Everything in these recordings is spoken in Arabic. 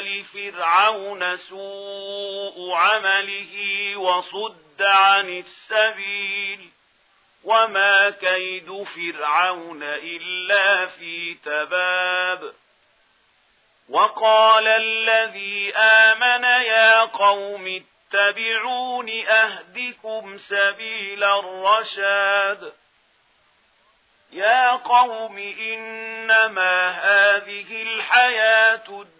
لفرعون فرعون سوء عمله وصد عن السبيل وما كيد فرعون إلا في تباب وقال الذي آمن يا قوم اتبعون أهدكم سبيل الرشاد يا قوم إنما هذه الحياة الدنيا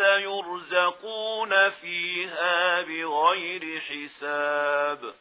يرزقون فيها بغير حساب